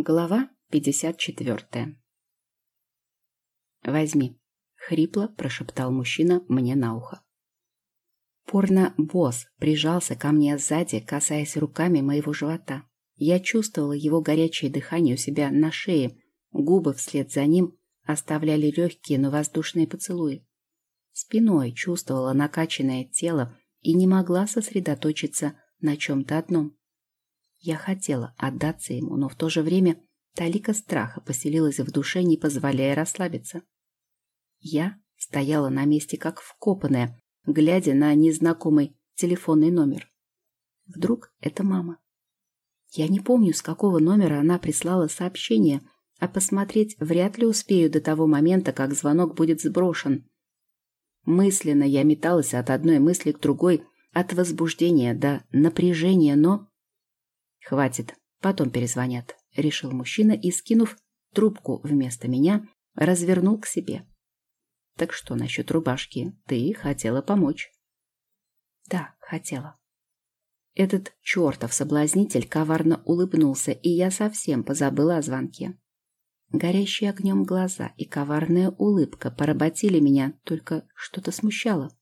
Глава 54 «Возьми», — хрипло прошептал мужчина мне на ухо. Порно-босс прижался ко мне сзади, касаясь руками моего живота. Я чувствовала его горячее дыхание у себя на шее, губы вслед за ним оставляли легкие, но воздушные поцелуи. Спиной чувствовала накачанное тело и не могла сосредоточиться на чем-то одном. Я хотела отдаться ему, но в то же время талика страха поселилась в душе, не позволяя расслабиться. Я стояла на месте как вкопанная, глядя на незнакомый телефонный номер. Вдруг это мама. Я не помню, с какого номера она прислала сообщение, а посмотреть вряд ли успею до того момента, как звонок будет сброшен. Мысленно я металась от одной мысли к другой, от возбуждения до напряжения, но «Хватит, потом перезвонят», — решил мужчина и, скинув трубку вместо меня, развернул к себе. «Так что насчет рубашки? Ты хотела помочь?» «Да, хотела». Этот чертов соблазнитель коварно улыбнулся, и я совсем позабыла о звонке. Горящие огнем глаза и коварная улыбка поработили меня, только что-то смущало.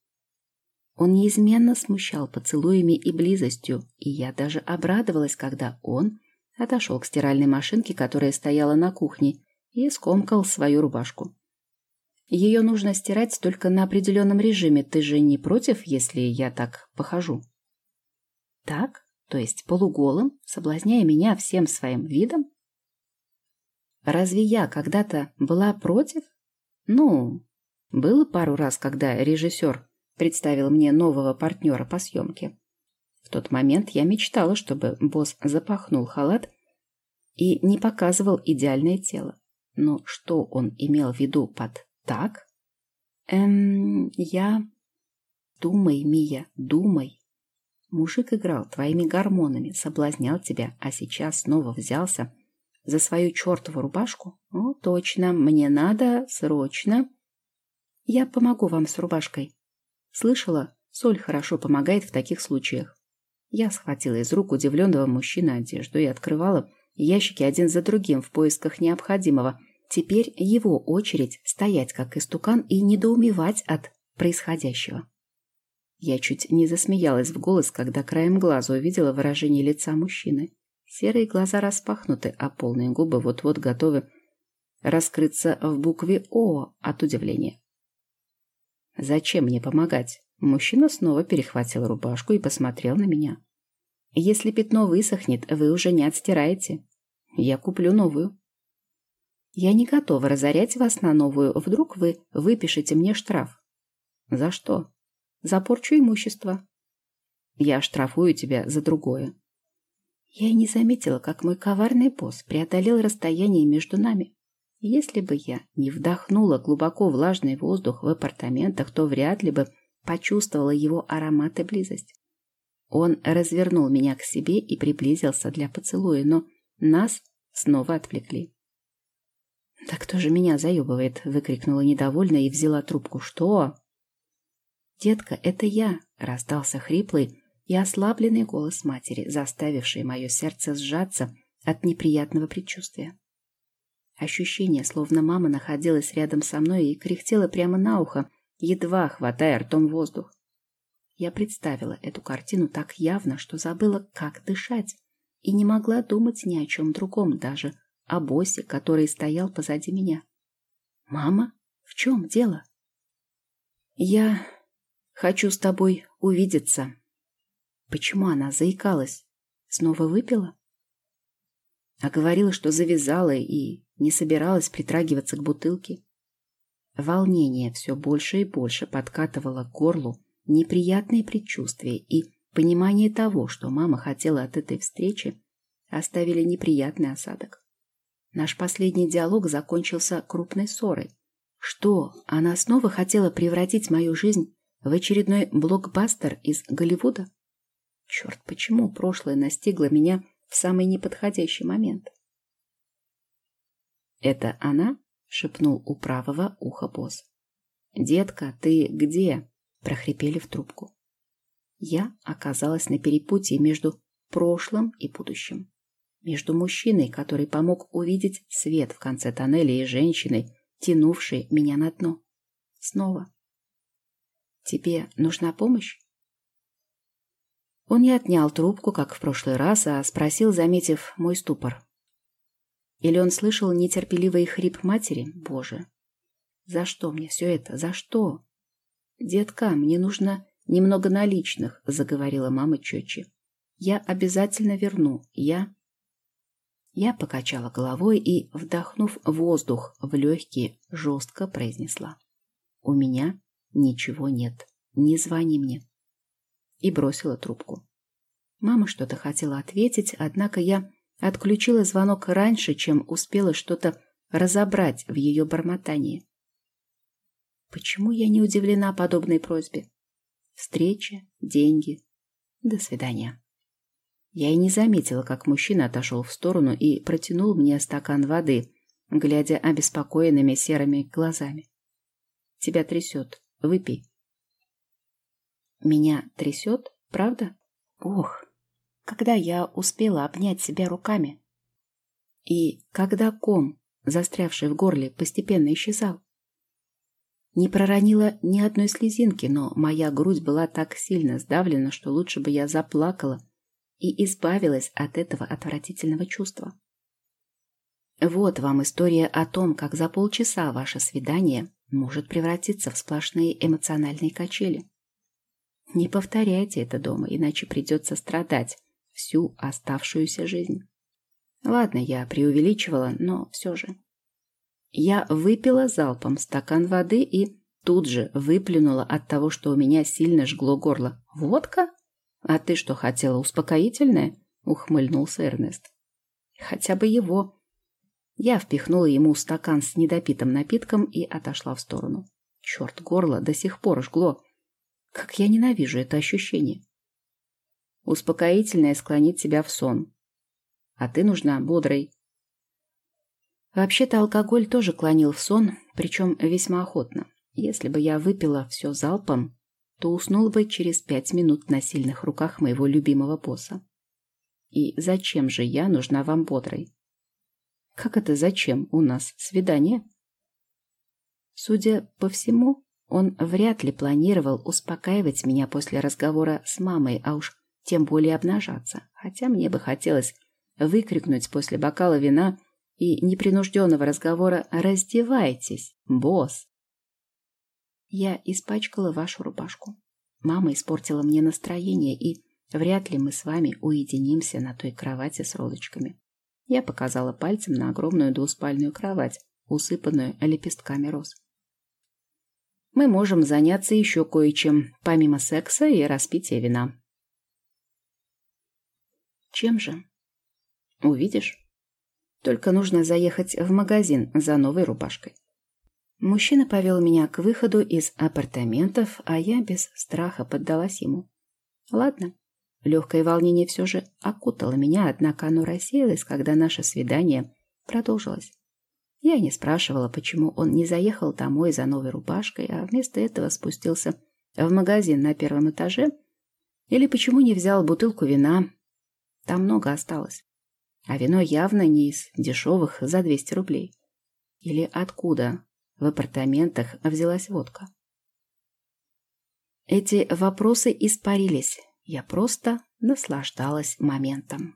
Он неизменно смущал поцелуями и близостью, и я даже обрадовалась, когда он отошел к стиральной машинке, которая стояла на кухне, и скомкал свою рубашку. Ее нужно стирать только на определенном режиме. Ты же не против, если я так похожу? Так? То есть полуголым, соблазняя меня всем своим видом? Разве я когда-то была против? Ну, было пару раз, когда режиссер представил мне нового партнера по съемке. В тот момент я мечтала, чтобы босс запахнул халат и не показывал идеальное тело. Но что он имел в виду под «так»? Эм, я... Думай, Мия, думай. Мужик играл твоими гормонами, соблазнял тебя, а сейчас снова взялся за свою чертову рубашку? О, точно, мне надо срочно. Я помогу вам с рубашкой. Слышала, соль хорошо помогает в таких случаях. Я схватила из рук удивленного мужчины одежду и открывала ящики один за другим в поисках необходимого. Теперь его очередь стоять как истукан и недоумевать от происходящего. Я чуть не засмеялась в голос, когда краем глаза увидела выражение лица мужчины. Серые глаза распахнуты, а полные губы вот-вот готовы раскрыться в букве «О» от удивления. Зачем мне помогать? Мужчина снова перехватил рубашку и посмотрел на меня. Если пятно высохнет, вы уже не отстираете. Я куплю новую. Я не готова разорять вас на новую. Вдруг вы выпишете мне штраф. За что? За порчу имущества. Я штрафую тебя за другое. Я и не заметила, как мой коварный босс преодолел расстояние между нами. Если бы я не вдохнула глубоко влажный воздух в апартаментах, то вряд ли бы почувствовала его аромат и близость. Он развернул меня к себе и приблизился для поцелуя, но нас снова отвлекли. «Да кто же меня заебывает?» — выкрикнула недовольно и взяла трубку. «Что?» «Детка, это я!» — раздался хриплый и ослабленный голос матери, заставивший мое сердце сжаться от неприятного предчувствия. Ощущение, словно мама находилась рядом со мной и кряхтела прямо на ухо, едва хватая ртом воздух. Я представила эту картину так явно, что забыла, как дышать, и не могла думать ни о чем другом, даже о боссе, который стоял позади меня. «Мама, в чем дело?» «Я хочу с тобой увидеться». Почему она заикалась? Снова выпила? А говорила, что завязала и не собиралась притрагиваться к бутылке. Волнение все больше и больше подкатывало к горлу неприятные предчувствия и понимание того, что мама хотела от этой встречи, оставили неприятный осадок. Наш последний диалог закончился крупной ссорой. Что, она снова хотела превратить мою жизнь в очередной блокбастер из Голливуда? Черт, почему прошлое настигло меня в самый неподходящий момент? «Это она?» — шепнул у правого уха босс. «Детка, ты где?» — прохрипели в трубку. Я оказалась на перепутье между прошлым и будущим. между мужчиной, который помог увидеть свет в конце тоннеля, и женщиной, тянувшей меня на дно. Снова. «Тебе нужна помощь?» Он не отнял трубку, как в прошлый раз, а спросил, заметив мой ступор. Или он слышал нетерпеливый хрип матери? Боже, за что мне все это? За что? Детка, мне нужно немного наличных, заговорила мама четче. Я обязательно верну. Я... Я покачала головой и, вдохнув воздух в легкие, жестко произнесла. У меня ничего нет. Не звони мне и бросила трубку. Мама что-то хотела ответить, однако я отключила звонок раньше, чем успела что-то разобрать в ее бормотании. Почему я не удивлена подобной просьбе? Встреча, деньги. До свидания. Я и не заметила, как мужчина отошел в сторону и протянул мне стакан воды, глядя обеспокоенными серыми глазами. Тебя трясет. Выпей. Меня трясет, правда? Ох, когда я успела обнять себя руками? И когда ком, застрявший в горле, постепенно исчезал? Не проронила ни одной слезинки, но моя грудь была так сильно сдавлена, что лучше бы я заплакала и избавилась от этого отвратительного чувства. Вот вам история о том, как за полчаса ваше свидание может превратиться в сплошные эмоциональные качели. Не повторяйте это дома, иначе придется страдать всю оставшуюся жизнь. Ладно, я преувеличивала, но все же. Я выпила залпом стакан воды и тут же выплюнула от того, что у меня сильно жгло горло. «Водка? А ты что, хотела успокоительное?» — ухмыльнулся Эрнест. «Хотя бы его». Я впихнула ему стакан с недопитым напитком и отошла в сторону. Черт, горло до сих пор жгло. Как я ненавижу это ощущение. Успокоительное склонит тебя в сон. А ты нужна бодрой. Вообще-то алкоголь тоже клонил в сон, причем весьма охотно. Если бы я выпила все залпом, то уснула бы через пять минут на сильных руках моего любимого босса. И зачем же я нужна вам бодрой? Как это зачем? У нас свидание? Судя по всему, он вряд ли планировал успокаивать меня после разговора с мамой, а уж тем более обнажаться. Хотя мне бы хотелось выкрикнуть после бокала вина и непринужденного разговора «Раздевайтесь, босс!» Я испачкала вашу рубашку. Мама испортила мне настроение, и вряд ли мы с вами уединимся на той кровати с розочками. Я показала пальцем на огромную двуспальную кровать, усыпанную лепестками роз мы можем заняться еще кое-чем, помимо секса и распития вина. Чем же? Увидишь. Только нужно заехать в магазин за новой рубашкой. Мужчина повел меня к выходу из апартаментов, а я без страха поддалась ему. Ладно. Легкое волнение все же окутало меня, однако оно рассеялось, когда наше свидание продолжилось. Я не спрашивала, почему он не заехал домой за новой рубашкой, а вместо этого спустился в магазин на первом этаже, или почему не взял бутылку вина. Там много осталось. А вино явно не из дешевых за 200 рублей. Или откуда в апартаментах взялась водка? Эти вопросы испарились. Я просто наслаждалась моментом.